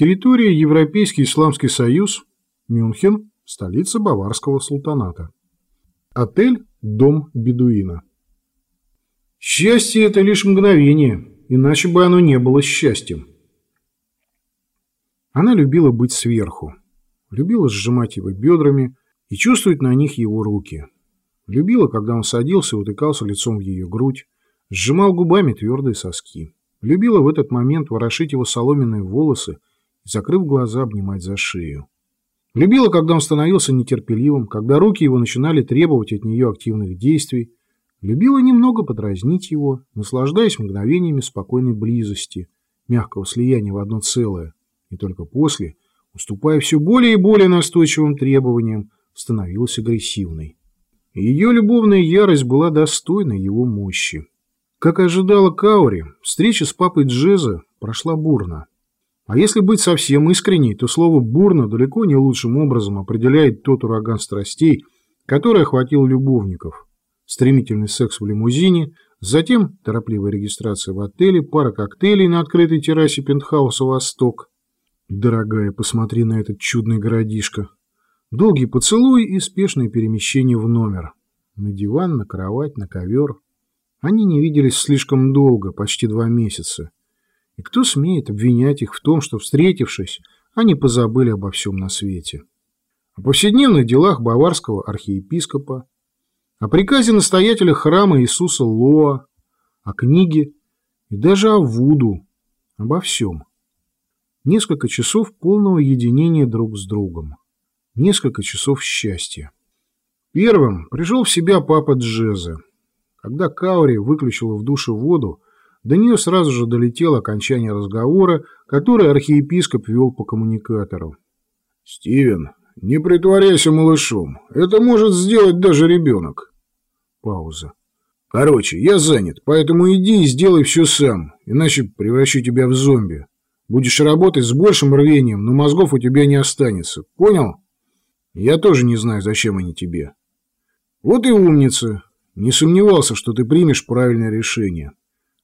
Территория Европейский Исламский Союз, Мюнхен, столица Баварского султаната. Отель «Дом Бедуина». Счастье – это лишь мгновение, иначе бы оно не было счастьем. Она любила быть сверху, любила сжимать его бедрами и чувствовать на них его руки. Любила, когда он садился и утыкался лицом в ее грудь, сжимал губами твердые соски. Любила в этот момент ворошить его соломенные волосы закрыв глаза, обнимать за шею. Любила, когда он становился нетерпеливым, когда руки его начинали требовать от нее активных действий. Любила немного подразнить его, наслаждаясь мгновениями спокойной близости, мягкого слияния в одно целое. И только после, уступая все более и более настойчивым требованиям, становилась агрессивной. Ее любовная ярость была достойна его мощи. Как ожидала Каури, встреча с папой Джеза прошла бурно. А если быть совсем искренней, то слово «бурно» далеко не лучшим образом определяет тот ураган страстей, который охватил любовников. Стремительный секс в лимузине, затем торопливая регистрация в отеле, пара коктейлей на открытой террасе пентхауса «Восток». Дорогая, посмотри на этот чудный городишко. Долгий поцелуй и спешное перемещение в номер. На диван, на кровать, на ковер. Они не виделись слишком долго, почти два месяца. И кто смеет обвинять их в том, что, встретившись, они позабыли обо всем на свете? О повседневных делах баварского архиепископа, о приказе настоятеля храма Иисуса Лоа, о книге и даже о Вуду, обо всем. Несколько часов полного единения друг с другом. Несколько часов счастья. Первым пришел в себя папа Джеза. Когда Каури выключила в душе воду, до нее сразу же долетело окончание разговора, который архиепископ вел по коммуникатору. «Стивен, не притворяйся малышом. Это может сделать даже ребенок». Пауза. «Короче, я занят, поэтому иди и сделай все сам, иначе превращу тебя в зомби. Будешь работать с большим рвением, но мозгов у тебя не останется. Понял? Я тоже не знаю, зачем они тебе. Вот и умница. Не сомневался, что ты примешь правильное решение».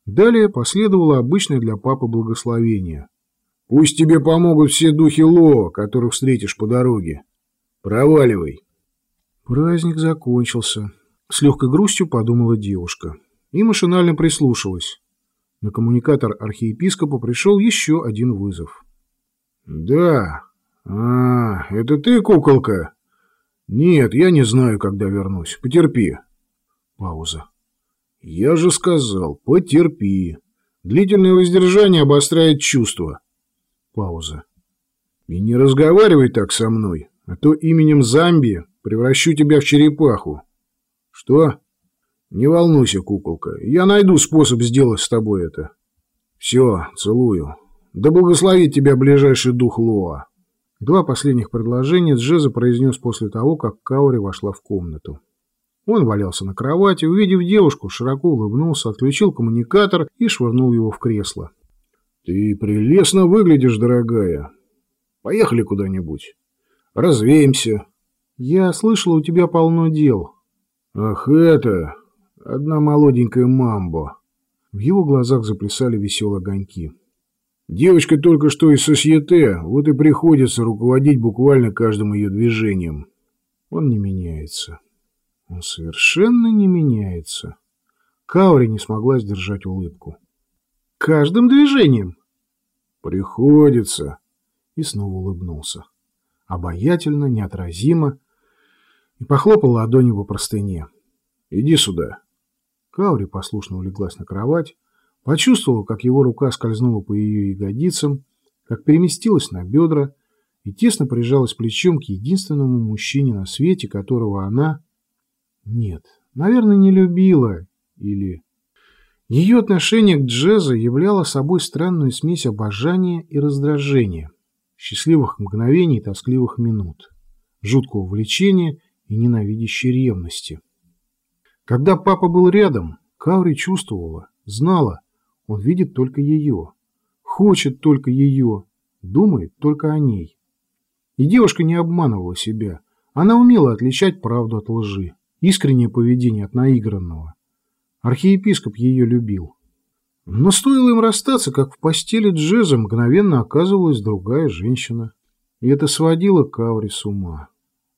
Далее последовало обычное для папы благословение. «Пусть тебе помогут все духи Ло, которых встретишь по дороге. Проваливай!» Праздник закончился. С легкой грустью подумала девушка. И машинально прислушалась. На коммуникатор архиепископа пришел еще один вызов. «Да. А, это ты, куколка?» «Нет, я не знаю, когда вернусь. Потерпи». Пауза. «Я же сказал, потерпи. Длительное воздержание обостряет чувства». Пауза. «И не разговаривай так со мной, а то именем Замби превращу тебя в черепаху». «Что?» «Не волнуйся, куколка, я найду способ сделать с тобой это». «Все, целую. Да благословит тебя ближайший дух Лоа». Два последних предложения Джеза произнес после того, как Каури вошла в комнату. Он валялся на кровати, увидев девушку, широко улыбнулся, отключил коммуникатор и швырнул его в кресло. «Ты прелестно выглядишь, дорогая. Поехали куда-нибудь. Развеемся». «Я слышала, у тебя полно дел». «Ах это! Одна молоденькая мамбо». В его глазах заплясали веселые огоньки. «Девочка только что из сосьете, вот и приходится руководить буквально каждым ее движением». Он не меняется. Он совершенно не меняется. Каури не смогла сдержать улыбку. Каждым движением. Приходится. И снова улыбнулся. Обаятельно, неотразимо. И похлопал ладонью по простыне. Иди сюда. Каури послушно улеглась на кровать, почувствовала, как его рука скользнула по ее ягодицам, как переместилась на бедра и тесно прижалась плечом к единственному мужчине на свете, которого она нет, наверное, не любила. Или... Ее отношение к джезу являло собой странную смесь обожания и раздражения, счастливых мгновений и тоскливых минут, жуткого влечения и ненавидящей ревности. Когда папа был рядом, Каури чувствовала, знала, он видит только ее, хочет только ее, думает только о ней. И девушка не обманывала себя, она умела отличать правду от лжи искреннее поведение от наигранного. Архиепископ ее любил. Но стоило им расстаться, как в постели Джеза мгновенно оказывалась другая женщина. И это сводило Каури с ума.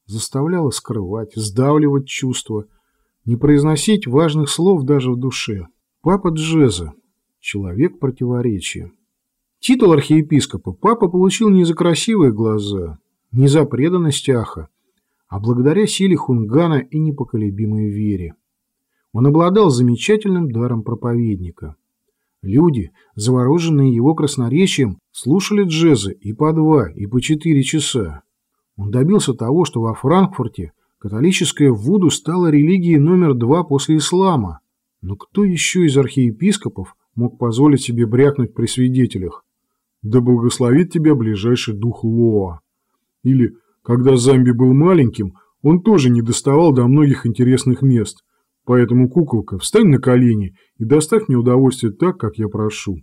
Заставляло скрывать, сдавливать чувства, не произносить важных слов даже в душе. Папа Джеза. Человек противоречия. Титул архиепископа папа получил не за красивые глаза, не за преданность Аха, а благодаря силе Хунгана и непоколебимой вере. Он обладал замечательным даром проповедника. Люди, завороженные его красноречием, слушали джеза и по два, и по четыре часа. Он добился того, что во Франкфурте католическая Вуду стала религией номер два после ислама. Но кто еще из архиепископов мог позволить себе брякнуть при свидетелях? «Да благословит тебя ближайший дух Лоа». Или «Когда Замби был маленьким, он тоже не доставал до многих интересных мест, Поэтому, куколка, встань на колени и доставь мне удовольствие так, как я прошу.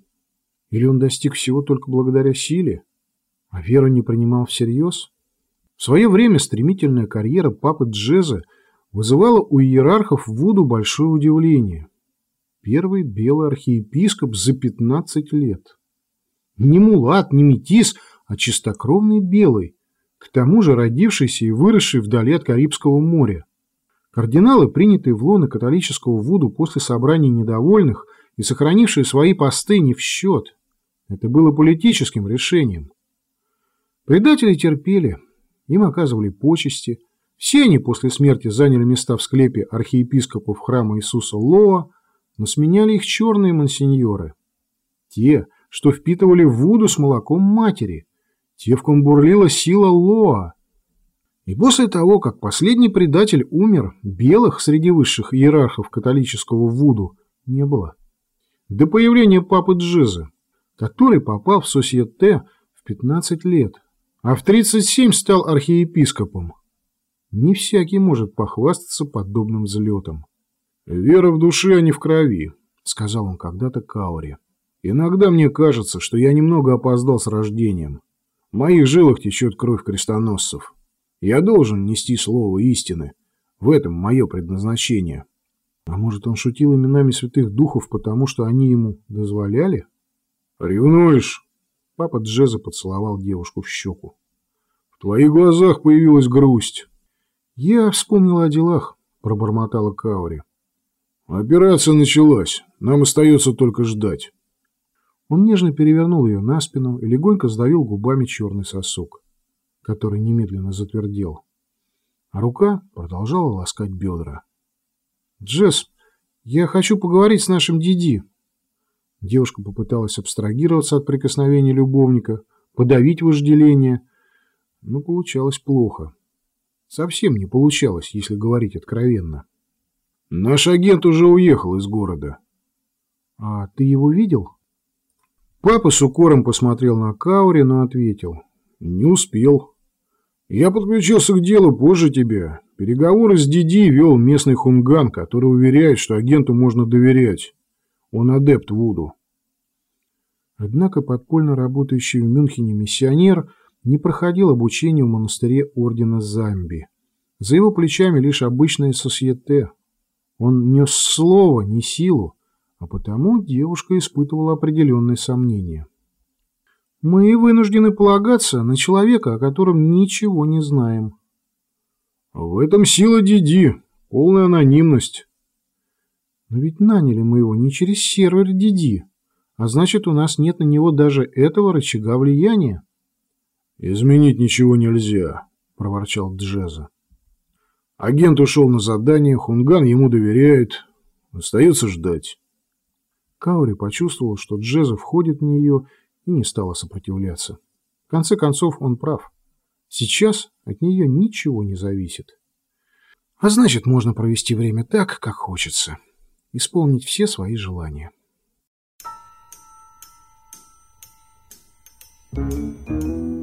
Или он достиг всего только благодаря силе, а веру не принимал всерьез? В свое время стремительная карьера папы Джеза вызывала у иерархов Вуду большое удивление. Первый белый архиепископ за 15 лет. Не мулат, не метис, а чистокровный белый, к тому же родившийся и выросший вдали от Карибского моря. Кардиналы, принятые в лоны католического Вуду после собраний недовольных и сохранившие свои посты не в счет. Это было политическим решением. Предатели терпели, им оказывали почести. Все они после смерти заняли места в склепе архиепископов храма Иисуса Лоа, но сменяли их черные мансиньоры. Те, что впитывали Вуду с молоком матери, те, в ком бурлила сила Лоа, и после того, как последний предатель умер, белых среди высших иерархов католического Вуду не было. До появления папы Джиза, который попал в Сосьете в 15 лет, а в 37 стал архиепископом. Не всякий может похвастаться подобным взлетом. «Вера в душе, а не в крови», — сказал он когда-то Кауре. «Иногда мне кажется, что я немного опоздал с рождением. Моих жилах течет кровь крестоносцев». Я должен нести слово истины. В этом мое предназначение. А может, он шутил именами святых духов, потому что они ему дозволяли? Ревнуешь? Папа Джеза поцеловал девушку в щеку. В твоих глазах появилась грусть. Я вспомнила о делах, пробормотала Каури. Операция началась. Нам остается только ждать. Он нежно перевернул ее на спину и легонько сдавил губами черный сосок который немедленно затвердел, а рука продолжала ласкать бедра. «Джесс, я хочу поговорить с нашим Диди». Девушка попыталась абстрагироваться от прикосновения любовника, подавить вожделение, но получалось плохо. Совсем не получалось, если говорить откровенно. «Наш агент уже уехал из города». «А ты его видел?» Папа с укором посмотрел на Каури, но ответил. «Не успел». Я подключился к делу позже тебя. Переговоры с Диди вел местный хунган, который уверяет, что агенту можно доверять. Он адепт Вуду. Однако подпольно работающий в Мюнхене миссионер не проходил обучение в монастыре Ордена Замби. За его плечами лишь обычное сосьете. Он нес слово, не силу, а потому девушка испытывала определенные сомнения. Мы вынуждены полагаться на человека, о котором ничего не знаем. В этом сила Диди, полная анонимность. Но ведь наняли мы его не через сервер Диди, а значит, у нас нет на него даже этого рычага влияния. Изменить ничего нельзя, проворчал Джеза. Агент ушел на задание, Хунган ему доверяет. Остается ждать. Каури почувствовал, что Джеза входит в нее и не стала сопротивляться. В конце концов, он прав. Сейчас от нее ничего не зависит. А значит, можно провести время так, как хочется. Исполнить все свои желания. Thank you.